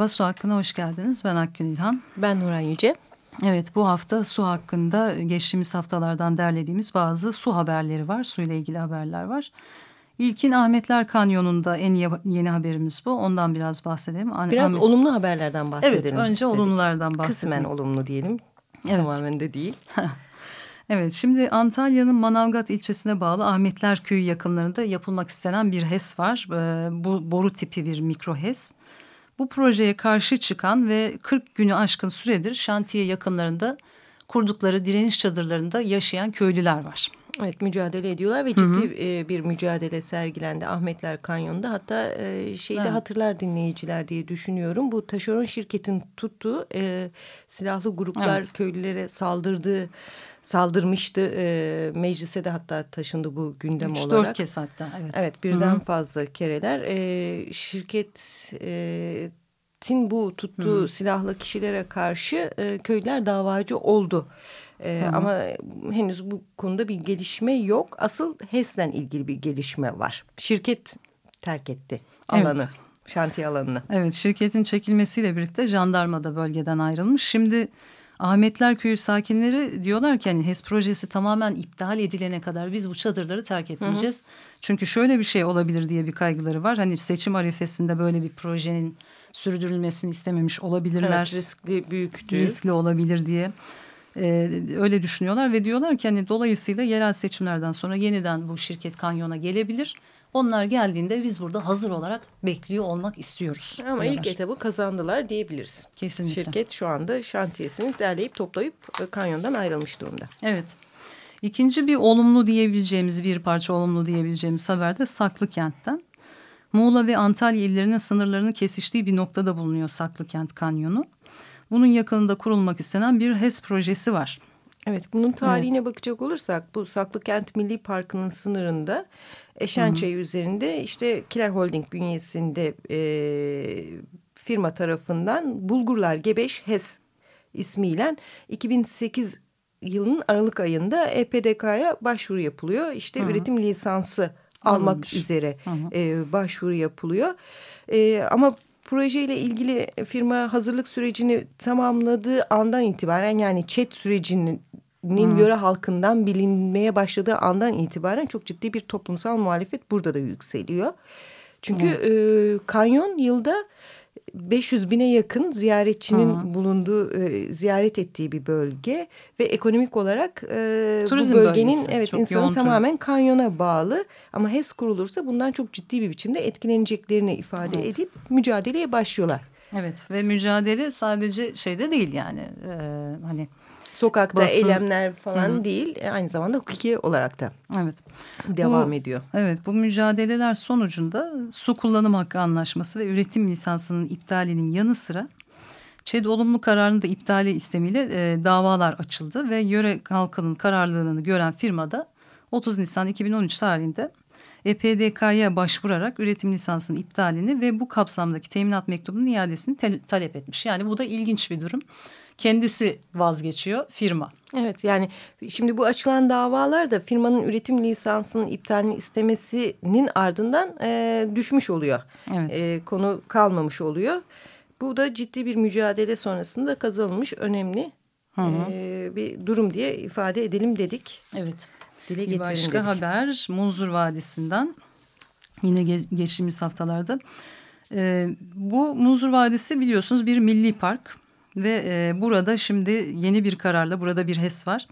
Merhaba, Su Hakkı'na hoş geldiniz. Ben Akgün İlhan. Ben Nuran Yüce. Evet, bu hafta su hakkında geçtiğimiz haftalardan derlediğimiz bazı su haberleri var. Su ile ilgili haberler var. İlkin Ahmetler Kanyonu'nda en yeni haberimiz bu. Ondan biraz bahsedelim. Biraz Ahmet... olumlu haberlerden bahsedelim. Evet, önce istedik. olumlulardan bahsedelim. Kısmen olumlu diyelim. Evet. Tamamen de değil. evet, şimdi Antalya'nın Manavgat ilçesine bağlı Ahmetler Köyü yakınlarında yapılmak istenen bir HES var. Bu boru tipi bir mikro HES. Bu projeye karşı çıkan ve 40 günü aşkın süredir şantiye yakınlarında kurdukları direniş çadırlarında yaşayan köylüler var. Evet mücadele ediyorlar ve ciddi hı hı. E, bir mücadele sergilendi Ahmetler Kanyonu'nda. Hatta e, şeyi evet. de hatırlar dinleyiciler diye düşünüyorum. Bu taşeron şirketin tuttuğu e, silahlı gruplar evet. köylülere saldırdığı saldırmıştı. E, meclise de hatta taşındı bu gündem Üç, olarak. Dört kez hatta. Evet, evet birden Hı -hı. fazla kereler. E, şirket... E, Tin bu tuttuğu Hı. silahlı kişilere karşı e, köyler davacı oldu. E, ama henüz bu konuda bir gelişme yok. Asıl HES'den ilgili bir gelişme var. Şirket terk etti alanı. Evet. Şantiye alanını. Evet şirketin çekilmesiyle birlikte jandarma da bölgeden ayrılmış. Şimdi Ahmetler Köyü sakinleri diyorlar ki hani HES projesi tamamen iptal edilene kadar biz bu çadırları terk etmeyeceğiz. Hı hı. Çünkü şöyle bir şey olabilir diye bir kaygıları var. Hani seçim arifesinde böyle bir projenin sürdürülmesini istememiş olabilirler. Evet, riskli büyüktü. Riskli olabilir diye. Ee, öyle düşünüyorlar ve diyorlar ki hani dolayısıyla yerel seçimlerden sonra yeniden bu şirket kanyona gelebilir. Onlar geldiğinde biz burada hazır olarak bekliyor olmak istiyoruz. Ama diyorlar. ilk etabı kazandılar diyebiliriz. Kesinlikle. Şirket şu anda şantiyesini derleyip toplayıp e, kanyondan ayrılmış durumda. Evet. İkinci bir olumlu diyebileceğimiz bir parça olumlu diyebileceğimiz haber de Saklı Kent'ten. Muğla ve Antalya illerinin sınırlarını kesiştiği bir noktada bulunuyor Saklıkent Kanyonu. Bunun yakınında kurulmak istenen bir HES projesi var. Evet bunun tarihine evet. bakacak olursak bu Saklıkent Milli Parkı'nın sınırında Eşençayı üzerinde işte Kiler Holding bünyesinde e, firma tarafından Bulgurlar Gebeş HES ismiyle 2008 yılının Aralık ayında EPDK'ya başvuru yapılıyor. İşte Hı -hı. üretim lisansı almak Alınmış. üzere e, başvuru yapılıyor. E, ama projeyle ilgili firma hazırlık sürecini tamamladığı andan itibaren yani chat sürecinin Nin yöre halkından bilinmeye başladığı andan itibaren çok ciddi bir toplumsal muhalefet burada da yükseliyor. Çünkü evet. e, kanyon yılda 500 bine yakın ziyaretçinin Hı. bulunduğu, e, ziyaret ettiği bir bölge ve ekonomik olarak e, bu bölgenin bölgesi. evet çok insanın tamamen turizm. kanyona bağlı ama HES kurulursa bundan çok ciddi bir biçimde etkileneceklerini ifade evet. edip mücadeleye başlıyorlar. Evet ve mücadele sadece şeyde değil yani e, hani sokakta basın. eylemler falan Hı. değil e, aynı zamanda hukuki olarak da evet. devam bu, ediyor. Evet bu mücadeleler sonucunda su kullanım hakkı anlaşması ve üretim lisansının iptalinin yanı sıra ÇED olumlu kararını da iptali istemiyle e, davalar açıldı ve yöre halkının kararlılığını gören firmada 30 Nisan 2013 tarihinde EPDK'ya başvurarak üretim lisansının iptalini ve bu kapsamdaki teminat mektubunun iadesini talep etmiş. Yani bu da ilginç bir durum kendisi vazgeçiyor firma. Evet yani şimdi bu açılan davalar da firmanın üretim lisansının iptalini istemesinin ardından e, düşmüş oluyor. Evet. E, konu kalmamış oluyor. Bu da ciddi bir mücadele sonrasında kazanılmış önemli hı hı. E, bir durum diye ifade edelim dedik. Evet. Dile bir başka dedik. haber Munzur Vadisi'nden yine geçtiğimiz haftalarda. E, bu Munzur Vadisi biliyorsunuz bir milli park. Ve e, burada şimdi yeni bir kararla burada bir HES var.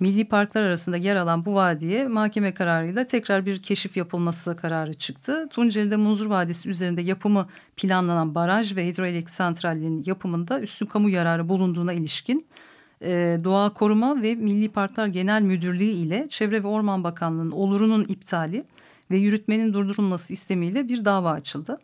Milli parklar arasında yer alan bu vadiye mahkeme kararıyla tekrar bir keşif yapılması kararı çıktı. Tunceli'de Munzur Vadisi üzerinde yapımı planlanan baraj ve hidroelektrik santrallerinin yapımında üstün kamu yararı bulunduğuna ilişkin e, Doğa Koruma ve Milli Parklar Genel Müdürlüğü ile Çevre ve Orman Bakanlığı'nın olurunun iptali ve yürütmenin durdurulması istemiyle bir dava açıldı.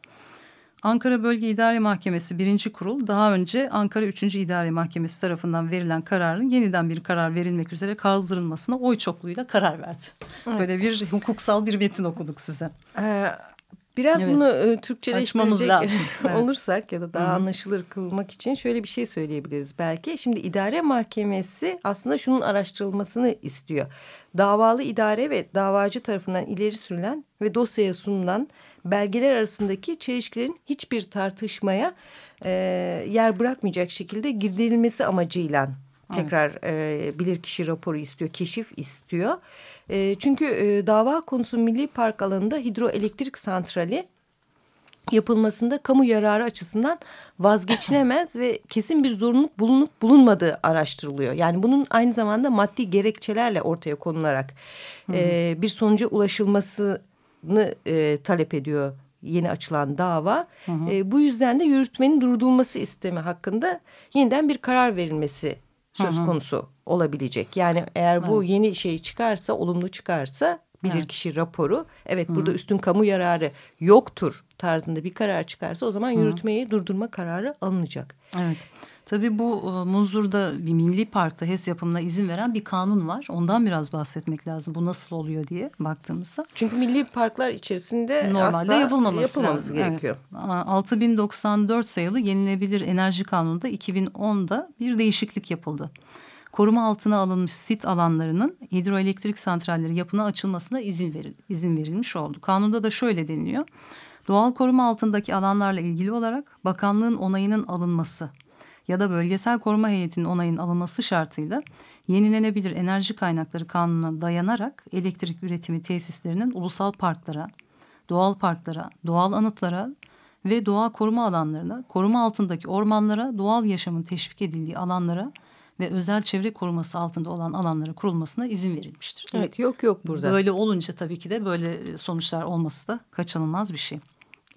Ankara Bölge İdare Mahkemesi 1. Kurul daha önce Ankara 3. İdare Mahkemesi tarafından verilen kararın yeniden bir karar verilmek üzere kaldırılmasına oy çokluğuyla karar verdi. Evet. Böyle bir hukuksal bir metin okuduk size. Ee, Biraz evet. bunu e, Türkçeleştirecek lazım. Evet. olursak ya da daha Hı -hı. anlaşılır kılmak için şöyle bir şey söyleyebiliriz belki. Şimdi idare mahkemesi aslında şunun araştırılmasını istiyor. Davalı idare ve davacı tarafından ileri sürülen ve dosyaya sunulan belgeler arasındaki çelişkilerin hiçbir tartışmaya e, yer bırakmayacak şekilde giderilmesi amacıyla tekrar e, bilirkişi raporu istiyor, keşif istiyor. E, çünkü e, dava konusu Milli Park alanında hidroelektrik santrali yapılmasında kamu yararı açısından vazgeçilemez ve kesin bir zorunluluk bulunup bulunmadığı araştırılıyor. Yani bunun aynı zamanda maddi gerekçelerle ortaya konularak e, bir sonuca ulaşılmasını e, talep ediyor yeni açılan dava. Hı hı. E, bu yüzden de yürütmenin durdurulması istemi hakkında yeniden bir karar verilmesi söz hı hı. konusu olabilecek. Yani eğer bu evet. yeni şey çıkarsa, olumlu çıkarsa bilirkişi evet. raporu evet Hı -hı. burada üstün kamu yararı yoktur tarzında bir karar çıkarsa o zaman Hı -hı. yürütmeyi durdurma kararı alınacak. Evet. Tabii bu e, Muzur'da bir milli parkta HES yapımına izin veren bir kanun var. Ondan biraz bahsetmek lazım. Bu nasıl oluyor diye baktığımızda. Çünkü milli parklar içerisinde normalde yapılmaması, yapılmaması gerekiyor. Evet. 6094 sayılı yenilebilir enerji kanununda 2010'da bir değişiklik yapıldı koruma altına alınmış sit alanlarının hidroelektrik santralleri yapına açılmasına izin, veril, izin verilmiş oldu. Kanunda da şöyle deniliyor. Doğal koruma altındaki alanlarla ilgili olarak bakanlığın onayının alınması ya da bölgesel koruma heyetinin onayının alınması şartıyla yenilenebilir enerji kaynakları kanununa dayanarak elektrik üretimi tesislerinin ulusal parklara, doğal parklara, doğal anıtlara ve doğa koruma alanlarına, koruma altındaki ormanlara, doğal yaşamın teşvik edildiği alanlara ve özel çevre koruması altında olan alanlara kurulmasına izin verilmiştir. Evet yok yok burada. Böyle olunca tabii ki de böyle sonuçlar olması da kaçınılmaz bir şey.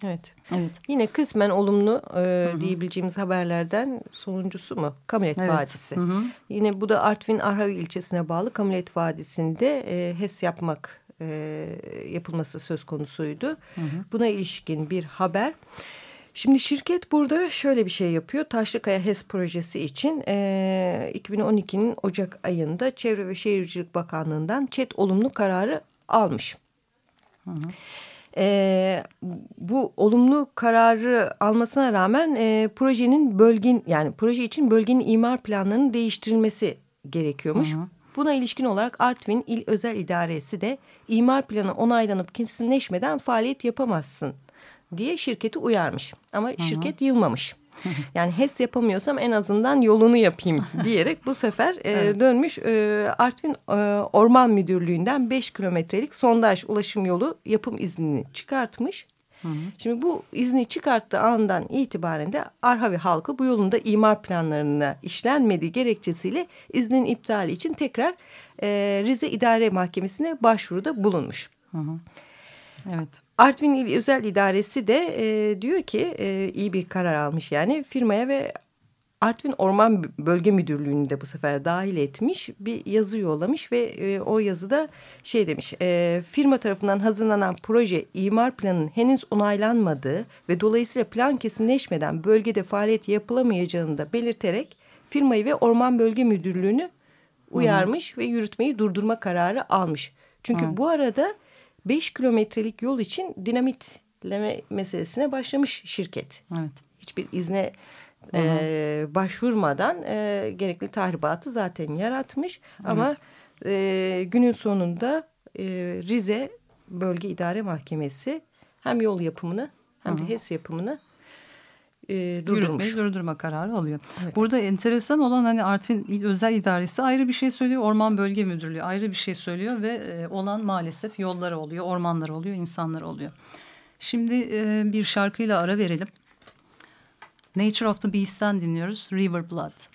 Evet. Evet. Yine kısmen olumlu e, diyebileceğimiz haberlerden sonuncusu mu? Kamulet evet. Vadisi. Hı hı. Yine bu da Artvin Arhavi ilçesine bağlı Kamulet Vadisi'nde e, HES yapmak e, yapılması söz konusuydu. Hı hı. Buna ilişkin bir haber. Şimdi şirket burada şöyle bir şey yapıyor. Taşlıkaya HES projesi için e, 2012'nin Ocak ayında Çevre ve Şehircilik Bakanlığı'ndan ÇED olumlu kararı almış. Hı hı. E, bu olumlu kararı almasına rağmen e, projenin bölgen yani proje için bölgenin imar planlarının değiştirilmesi gerekiyormuş. Hı hı. Buna ilişkin olarak Artvin İl Özel İdaresi de imar planı onaylanıp kesinleşmeden faaliyet yapamazsın diye şirketi uyarmış. Ama Hı -hı. şirket yılmamış. Yani HES yapamıyorsam en azından yolunu yapayım diyerek bu sefer e, dönmüş e, Artvin e, Orman Müdürlüğü'nden 5 kilometrelik sondaj ulaşım yolu yapım iznini çıkartmış. Hı hı. Şimdi bu izni çıkarttığı andan itibaren de Arhavi halkı bu yolunda imar planlarına işlenmediği gerekçesiyle iznin iptali için tekrar e, Rize İdare Mahkemesi'ne başvuruda bulunmuş. Hı hı. Evet. Artvin İl Özel İdaresi de e, diyor ki e, iyi bir karar almış yani firmaya ve Artvin Orman Bölge Müdürlüğü'nü de bu sefer dahil etmiş bir yazı yollamış ve e, o yazıda şey demiş e, firma tarafından hazırlanan proje imar planının henüz onaylanmadığı ve dolayısıyla plan kesinleşmeden bölgede faaliyet yapılamayacağını da belirterek firmayı ve Orman Bölge Müdürlüğü'nü uyarmış Hı ve yürütmeyi durdurma kararı almış. Çünkü Hı. bu arada 5 kilometrelik yol için dinamitleme meselesine başlamış şirket. Evet. Hiçbir izne e, başvurmadan e, gerekli tahribatı zaten yaratmış. Evet. Ama e, günün sonunda e, Rize Bölge İdare Mahkemesi hem yol yapımını hem de HES yapımını e, durdurmuş. Durdurma kararı alıyor. Evet. Burada enteresan olan hani Artvin İl Özel İdaresi ayrı bir şey söylüyor. Orman Bölge Müdürlüğü ayrı bir şey söylüyor ve e, olan maalesef yolları oluyor, ormanları oluyor, insanlar oluyor. Şimdi e, bir şarkıyla ara verelim. Nature of the Beast'ten dinliyoruz. River Blood.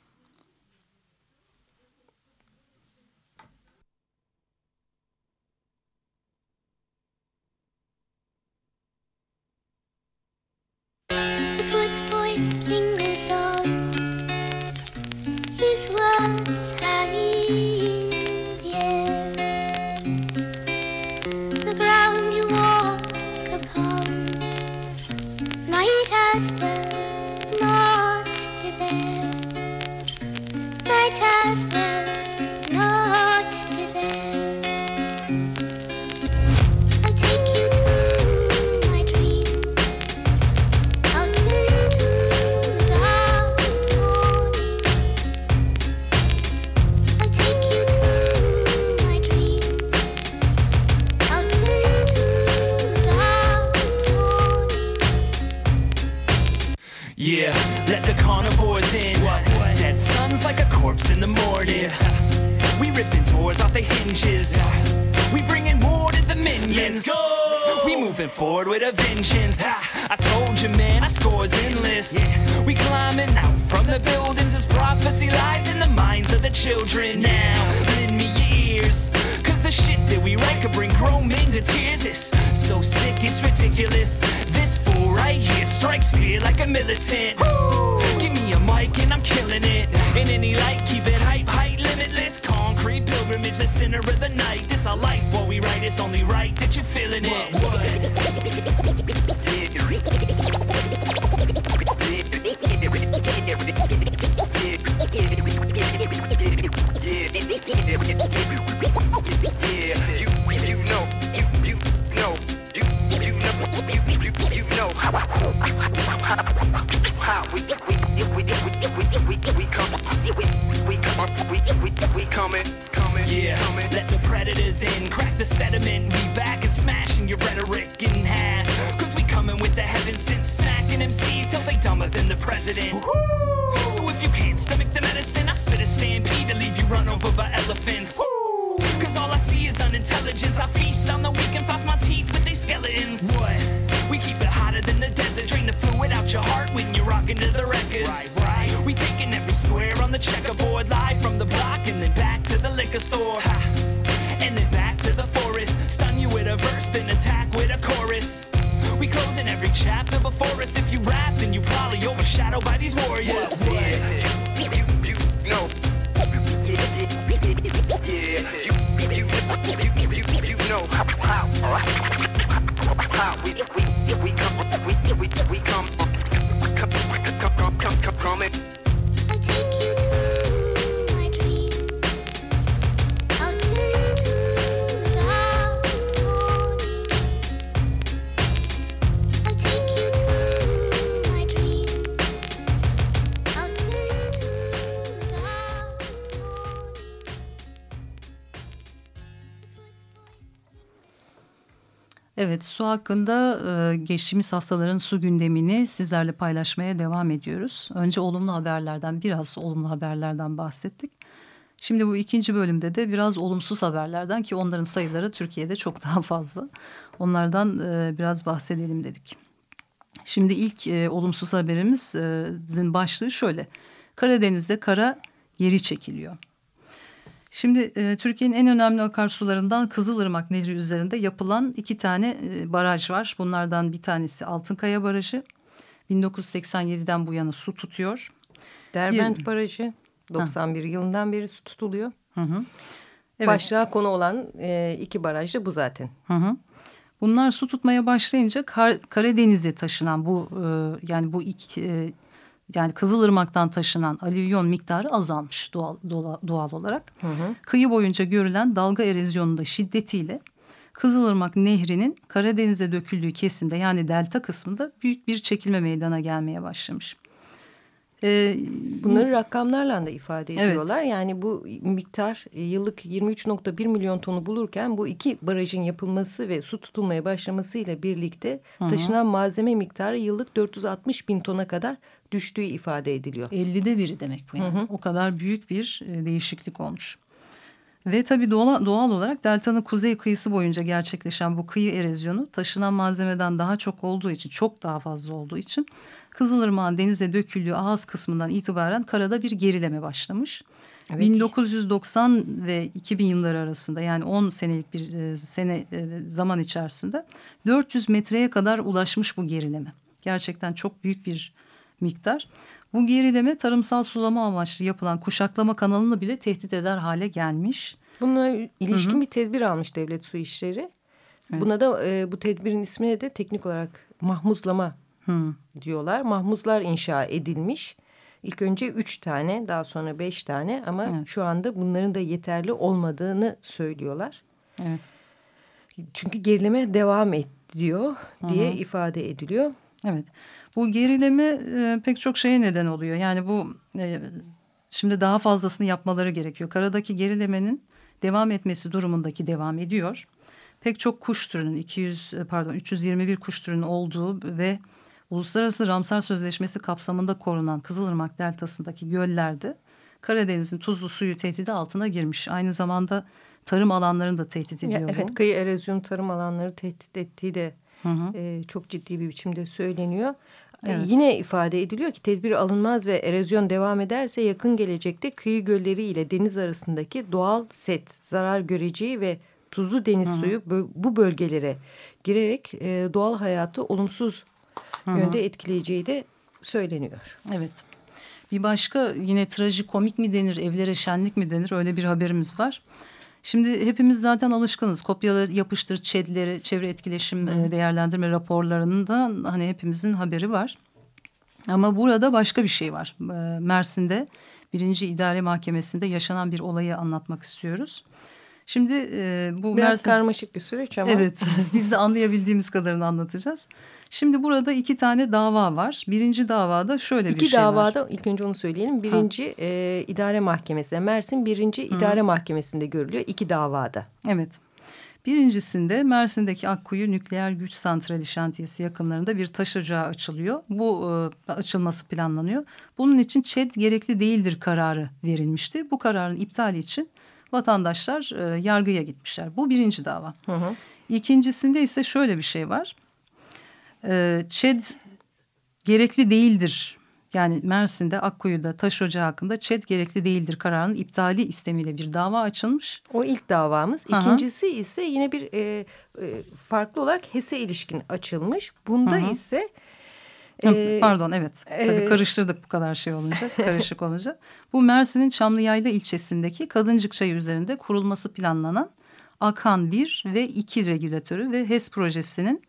the hinges. We bringing more to the minions. Let's go! We moving forward with a vengeance. I told you, man, our score's endless. We climbing out from the buildings as prophecy lies in the minds of the children. Now, lend me your ears. Cause the shit that we write could bring grown men to tears. It's so sick, it's ridiculous. This fool right here strikes fear like a militant. Woo! Give me a mic and I'm killing it. In any light, keep it hype, height limitless pilgrimage, the center of the night. This our life, what we write is only right that you're feeling it. What? what? competitors in. Crack the sediment, we back and smashing your rhetoric in half. Cause we coming with the heaven sent smacking MCs till they dumber than the president. Woo-hoo! So if you can't stomach the medicine, I spit a stampede to leave you run over by elephants. Woo! Cause all I see is unintelligence. I feast on the weak and floss my teeth with these skeletons. What? We keep it hotter than the desert. Drain the fluid out your heart when you're rocking to the records. Right, right. We taking every square on the checkerboard. Live from the block and then back to the liquor store. Ha chapter before us. If you rap, then you probably overshadowed by these warriors. What, what? Yeah, you, you. Yeah, you, you, you, you, you, you know how, how, how, how we. we Evet su hakkında e, geçtiğimiz haftaların su gündemini sizlerle paylaşmaya devam ediyoruz. Önce olumlu haberlerden biraz olumlu haberlerden bahsettik. Şimdi bu ikinci bölümde de biraz olumsuz haberlerden ki onların sayıları Türkiye'de çok daha fazla. Onlardan e, biraz bahsedelim dedik. Şimdi ilk e, olumsuz haberimizin başlığı şöyle. Karadeniz'de kara geri çekiliyor. Şimdi e, Türkiye'nin en önemli akarsularından Kızılırmak Nehri üzerinde yapılan iki tane e, baraj var. Bunlardan bir tanesi Altınkaya Barajı. 1987'den bu yana su tutuyor. Derbent bir, Barajı 91 ha. yılından beri su tutuluyor. Hı hı. Evet. Başlığa konu olan e, iki baraj da bu zaten. Hı hı. Bunlar su tutmaya başlayınca Kar Karadeniz'e taşınan bu e, yani bu iki e, yani Kızılırmak'tan taşınan alüvyon miktarı azalmış doğal, doğal, doğal olarak. Hı hı. Kıyı boyunca görülen dalga erozyonunda şiddetiyle Kızılırmak Nehri'nin Karadeniz'e döküldüğü kesimde yani delta kısmında büyük bir çekilme meydana gelmeye başlamış. Ee, Bunları rakamlarla da ifade ediyorlar. Evet. Yani bu miktar e, yıllık 23.1 milyon tonu bulurken bu iki barajın yapılması ve su tutulmaya başlamasıyla birlikte Hı -hı. taşınan malzeme miktarı yıllık 460 bin tona kadar düştüğü ifade ediliyor. 50'de biri demek bu yani. Hı hı. O kadar büyük bir e, değişiklik olmuş. Ve tabii doğal, doğal olarak deltanın kuzey kıyısı boyunca gerçekleşen bu kıyı erozyonu taşınan malzemeden daha çok olduğu için, çok daha fazla olduğu için Kızılırmak'ın denize döküldüğü ağız kısmından itibaren karada bir gerileme başlamış. Evet. 1990 ve 2000 yılları arasında yani 10 senelik bir e, sene e, zaman içerisinde 400 metreye kadar ulaşmış bu gerileme. Gerçekten çok büyük bir miktar. Bu gerileme tarımsal sulama amaçlı yapılan kuşaklama kanalını bile tehdit eder hale gelmiş. Buna ilişkin Hı -hı. bir tedbir almış devlet su işleri. Evet. Buna da e, bu tedbirin ismine de teknik olarak mahmuzlama Hı. diyorlar. Mahmuzlar inşa edilmiş. İlk önce üç tane daha sonra beş tane ama evet. şu anda bunların da yeterli olmadığını söylüyorlar. Evet. çünkü gerileme devam ediyor diye Hı -hı. ifade ediliyor. Evet. Bu gerileme e, pek çok şeye neden oluyor. Yani bu e, şimdi daha fazlasını yapmaları gerekiyor. Karadaki gerilemenin devam etmesi durumundaki devam ediyor. Pek çok kuş türünün 200 e, pardon 321 kuş türünün olduğu ve Uluslararası Ramsar Sözleşmesi kapsamında korunan Kızılırmak Deltası'ndaki göllerde Karadeniz'in tuzlu suyu tehdidi altına girmiş. Aynı zamanda tarım alanlarını da tehdit ediyor ya, Evet bu. kıyı erozyon tarım alanları tehdit ettiği de hı hı. E, çok ciddi bir biçimde söyleniyor. Evet. Yine ifade ediliyor ki tedbir alınmaz ve erozyon devam ederse yakın gelecekte kıyı gölleri ile deniz arasındaki doğal set zarar göreceği ve tuzlu deniz Hı -hı. suyu bu bölgelere girerek e, doğal hayatı olumsuz Hı -hı. yönde etkileyeceği de söyleniyor. Evet. Bir başka yine trajikomik mi denir, evlere şenlik mi denir öyle bir haberimiz var. Şimdi hepimiz zaten alışkınız. Kopyala yapıştır ÇED'leri, çevre etkileşim Hı. değerlendirme raporlarından hani hepimizin haberi var. Ama burada başka bir şey var. Mersin'de birinci idare mahkemesinde yaşanan bir olayı anlatmak istiyoruz. Şimdi e, bu biraz Mersin... karmaşık bir süreç ama. Evet biz de anlayabildiğimiz kadarını anlatacağız. Şimdi burada iki tane dava var. Birinci davada şöyle iki bir şey var. İki davada ilk önce onu söyleyelim. Birinci e, idare mahkemesi Mersin birinci Hı. idare mahkemesinde görülüyor. iki davada. Evet. Birincisinde Mersin'deki Akkuyu Nükleer Güç Santrali şantiyesi yakınlarında bir taş ocağı açılıyor. Bu e, açılması planlanıyor. Bunun için ÇED gerekli değildir kararı verilmişti. Bu kararın iptali için vatandaşlar e, yargıya gitmişler. Bu birinci dava. Hı hı. İkincisinde ise şöyle bir şey var. E, ÇED gerekli değildir. Yani Mersin'de Akkuyu'da taş ocağı hakkında ÇED gerekli değildir kararının iptali istemiyle bir dava açılmış. O ilk davamız. Hı -hı. İkincisi ise yine bir e, e, farklı olarak HES'e ilişkin açılmış. Bunda -hı. ise ee, Pardon evet tabii e, karıştırdık bu kadar şey olunca karışık olunca. Bu Mersin'in Çamlıyayla ilçesindeki Kadıncık Çayı üzerinde kurulması planlanan Akhan 1 ve 2 regülatörü ve HES projesinin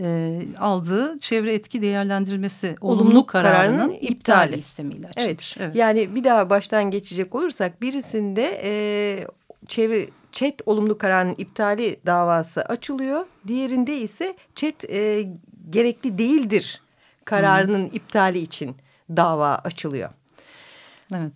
e, aldığı çevre etki değerlendirmesi olumlu, olumlu kararının, kararının iptali, iptali istemiyle açılmış. Evet. evet yani bir daha baştan geçecek olursak birisinde e, çevre çet olumlu kararının iptali davası açılıyor. Diğerinde ise çet e, gerekli değildir kararının hmm. iptali için dava açılıyor. Evet.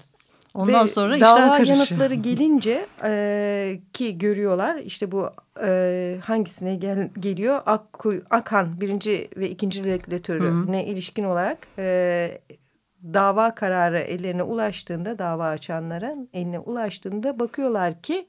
Ondan Ve sonra işler dava karışıyor. yanıtları gelince e, ki görüyorlar işte bu e, hangisine gel, geliyor Akku, Akan birinci ve ikinci regülatörüne ilişkin olarak e, dava kararı ellerine ulaştığında dava açanların eline ulaştığında bakıyorlar ki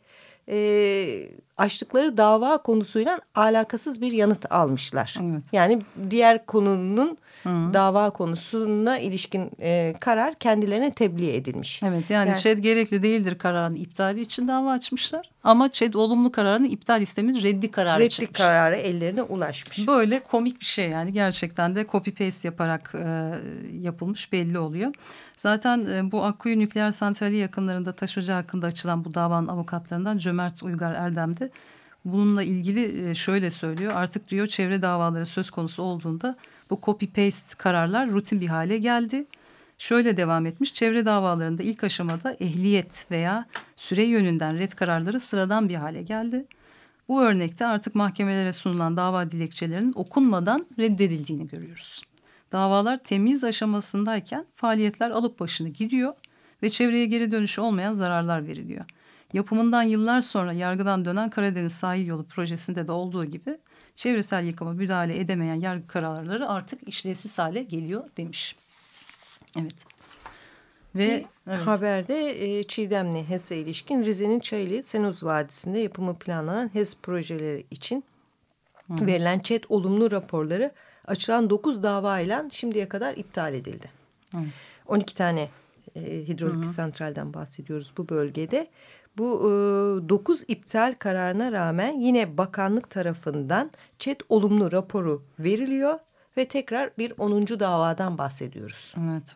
e, açtıkları dava konusuyla alakasız bir yanıt almışlar. Evet. Yani diğer konunun Hı. dava konusuna ilişkin e, karar kendilerine tebliğ edilmiş. Evet yani, yani ÇED gerekli değildir kararını iptali için dava açmışlar. Ama ÇED olumlu kararını iptal istemin reddi kararı reddi çıkmış. kararı ellerine ulaşmış. Böyle komik bir şey yani gerçekten de copy paste yaparak e, yapılmış belli oluyor. Zaten e, bu Akkuyu Nükleer Santrali yakınlarında taş ocağı hakkında açılan bu davanın avukatlarından Cömert Uygar Erdem de bununla ilgili e, şöyle söylüyor. Artık diyor çevre davaları söz konusu olduğunda bu copy paste kararlar rutin bir hale geldi. Şöyle devam etmiş. Çevre davalarında ilk aşamada ehliyet veya süre yönünden red kararları sıradan bir hale geldi. Bu örnekte artık mahkemelere sunulan dava dilekçelerinin okunmadan reddedildiğini görüyoruz. Davalar temiz aşamasındayken faaliyetler alıp başını gidiyor ve çevreye geri dönüşü olmayan zararlar veriliyor. Yapımından yıllar sonra yargıdan dönen Karadeniz Sahil Yolu projesinde de olduğu gibi çevresel yıkıma müdahale edemeyen yargı kararları artık işlevsiz hale geliyor demiş. Evet. Ve evet. haberde e, Çiğdemli HES'e ilişkin Rize'nin Çaylı Senuz Vadisi'nde yapımı planlanan HES projeleri için Hı. verilen ÇED olumlu raporları açılan 9 davayla şimdiye kadar iptal edildi. Hı. 12 tane e, hidrolik Hı. santralden bahsediyoruz bu bölgede. Bu e, 9 iptal kararına rağmen yine bakanlık tarafından ÇED olumlu raporu veriliyor ve tekrar bir 10. davadan bahsediyoruz. Evet.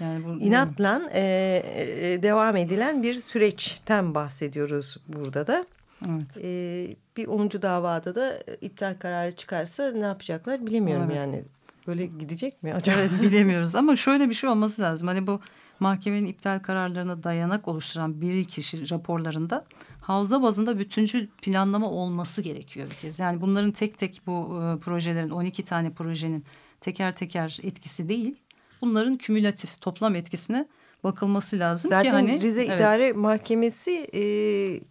Yani bu, İnatla e, e, devam edilen bir süreçten bahsediyoruz burada da. Evet. E, bir 10. davada da iptal kararı çıkarsa ne yapacaklar bilemiyorum evet. yani. Böyle gidecek mi acaba? Evet bilemiyoruz ama şöyle bir şey olması lazım. Hani bu mahkemenin iptal kararlarına dayanak oluşturan bir kişi raporlarında havza bazında bütüncül planlama olması gerekiyor bir kez. Yani bunların tek tek bu e, projelerin 12 tane projenin teker teker etkisi değil. Bunların kümülatif toplam etkisine bakılması lazım Zaten ki hani Rize evet. İdare Mahkemesi e,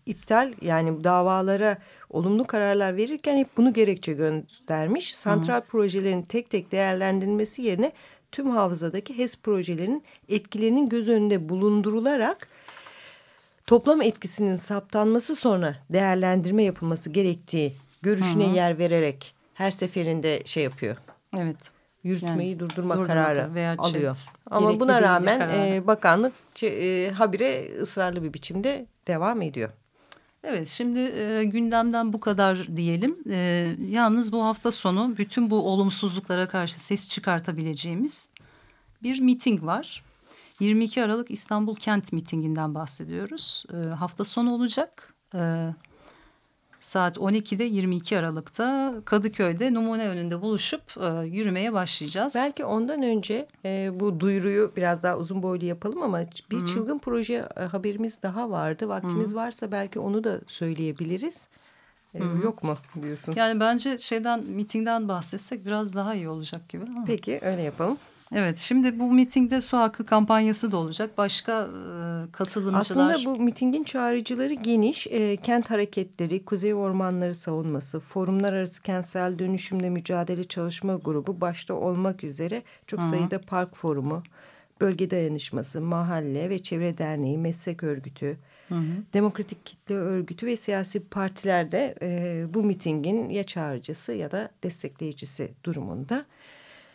iptal yani davalara olumlu kararlar verirken hep bunu gerekçe göstermiş. Santral Hı. projelerin tek tek değerlendirilmesi yerine tüm havzadaki HES projelerinin etkilerinin göz önünde bulundurularak toplam etkisinin saptanması sonra değerlendirme yapılması gerektiği görüşüne Hı. yer vererek her seferinde şey yapıyor. Evet yürütmeyi yani, durdurma kararı veya alıyor. Çet, Ama buna rağmen e, bakanlık e, habire ısrarlı bir biçimde devam ediyor. Evet şimdi e, gündemden bu kadar diyelim. E, yalnız bu hafta sonu bütün bu olumsuzluklara karşı ses çıkartabileceğimiz bir miting var. 22 Aralık İstanbul Kent mitinginden bahsediyoruz. E, hafta sonu olacak. E, saat 12'de 22 Aralık'ta Kadıköy'de numune önünde buluşup e, yürümeye başlayacağız. Belki ondan önce e, bu duyuruyu biraz daha uzun boylu yapalım ama bir Hı. çılgın proje e, haberimiz daha vardı. Vaktimiz Hı. varsa belki onu da söyleyebiliriz. E, yok mu diyorsun? Yani bence şeyden mitingden bahsetsek biraz daha iyi olacak gibi. Ama. Peki öyle yapalım. Evet şimdi bu mitingde su hakkı kampanyası da olacak. Başka e, katılımcılar... Aslında bu mitingin çağrıcıları geniş. E, kent hareketleri, kuzey ormanları savunması, forumlar arası kentsel dönüşümle mücadele çalışma grubu başta olmak üzere çok Hı -hı. sayıda park forumu, bölge dayanışması, mahalle ve çevre derneği, meslek örgütü, Hı hı. Demokratik kitle örgütü ve siyasi partiler de e, bu mitingin ya çağrıcısı ya da destekleyicisi durumunda.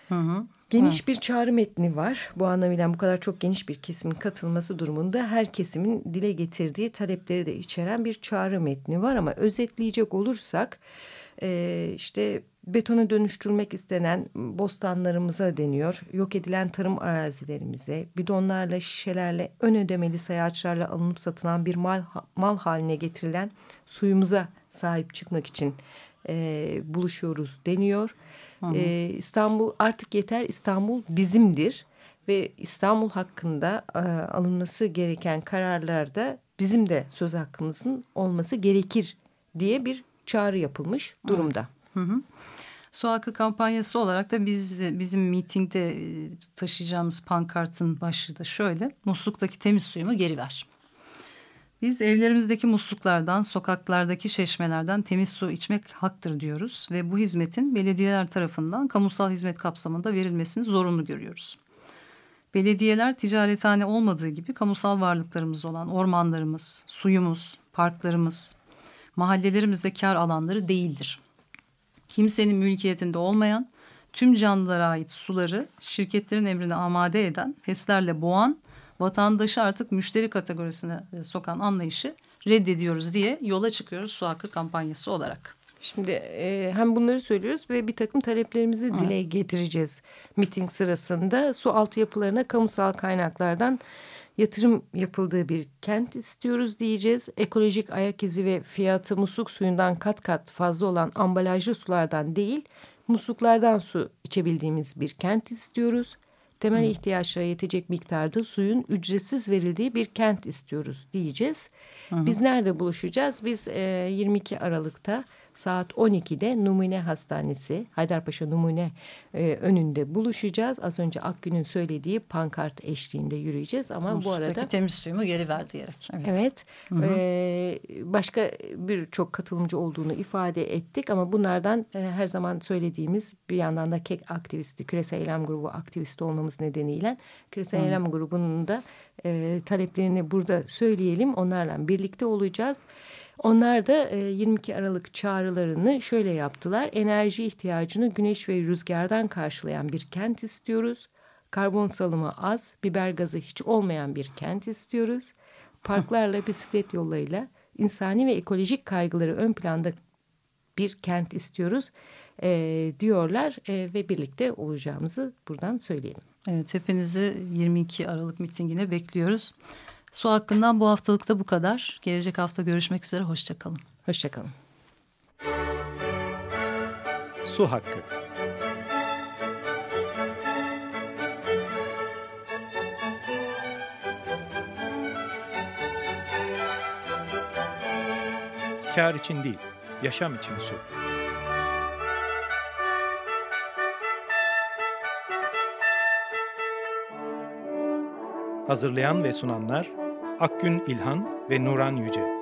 Hı hı. Geniş Hı. bir çağrı metni var. Bu anlamıyla bu kadar çok geniş bir kesimin katılması durumunda her kesimin dile getirdiği talepleri de içeren bir çağrı metni var. Ama özetleyecek olursak e, işte betona dönüştürülmek istenen bostanlarımıza deniyor. Yok edilen tarım arazilerimize, bidonlarla, şişelerle, ön ödemeli sayaçlarla alınıp satılan bir mal, mal haline getirilen suyumuza sahip çıkmak için e, buluşuyoruz deniyor. Ee, İstanbul artık yeter İstanbul bizimdir ve İstanbul hakkında e, alınması gereken kararlarda bizim de söz hakkımızın olması gerekir diye bir çağrı yapılmış durumda. Hı hı. Su hakkı kampanyası olarak da biz bizim mitingde e, taşıyacağımız pankartın başlığı da şöyle. Musluktaki temiz suyumu geri ver. Biz evlerimizdeki musluklardan, sokaklardaki çeşmelerden temiz su içmek haktır diyoruz ve bu hizmetin belediyeler tarafından kamusal hizmet kapsamında verilmesini zorunlu görüyoruz. Belediyeler ticarethane olmadığı gibi kamusal varlıklarımız olan ormanlarımız, suyumuz, parklarımız, mahallelerimizde kar alanları değildir. Kimsenin mülkiyetinde olmayan, tüm canlılara ait suları şirketlerin emrine amade eden, HES'lerle boğan vatandaşı artık müşteri kategorisine e, sokan anlayışı reddediyoruz diye yola çıkıyoruz su hakkı kampanyası olarak. Şimdi e, hem bunları söylüyoruz ve bir takım taleplerimizi Hı. dile getireceğiz. Miting sırasında su altyapılarına kamusal kaynaklardan yatırım yapıldığı bir kent istiyoruz diyeceğiz. Ekolojik ayak izi ve fiyatı musluk suyundan kat kat fazla olan ambalajlı sulardan değil musluklardan su içebildiğimiz bir kent istiyoruz temel Hı. ihtiyaçlara yetecek miktarda suyun ücretsiz verildiği bir kent istiyoruz diyeceğiz. Hı. Biz nerede buluşacağız? Biz e, 22 Aralık'ta saat 12'de Numune Hastanesi Haydarpaşa Numune e, önünde buluşacağız. Az önce Akgün'ün söylediği pankart eşliğinde yürüyeceğiz ama Muslu'daki bu arada temiz suyumu geri ver diyerek. Evet. evet e, başka birçok katılımcı olduğunu ifade ettik ama bunlardan e, her zaman söylediğimiz bir yandan da KEK aktivisti, Küresel Eylem Grubu aktivisti olmamız nedeniyle Küresel Hı. Eylem Grubu'nun da e, taleplerini burada söyleyelim. Onlarla birlikte olacağız. Onlar da e, 22 Aralık çağrılarını şöyle yaptılar. Enerji ihtiyacını güneş ve rüzgardan karşılayan bir kent istiyoruz. Karbon salımı az, biber gazı hiç olmayan bir kent istiyoruz. Parklarla, bisiklet yollarıyla insani ve ekolojik kaygıları ön planda bir kent istiyoruz e, diyorlar e, ve birlikte olacağımızı buradan söyleyelim. Evet hepinizi 22 Aralık mitingine bekliyoruz. Su hakkından bu haftalıkta bu kadar. Gelecek hafta görüşmek üzere. Hoşçakalın. Hoşçakalın. Su hakkı. Kar için değil, yaşam için su. Hazırlayan ve sunanlar Akgün İlhan ve Nuran Yüce.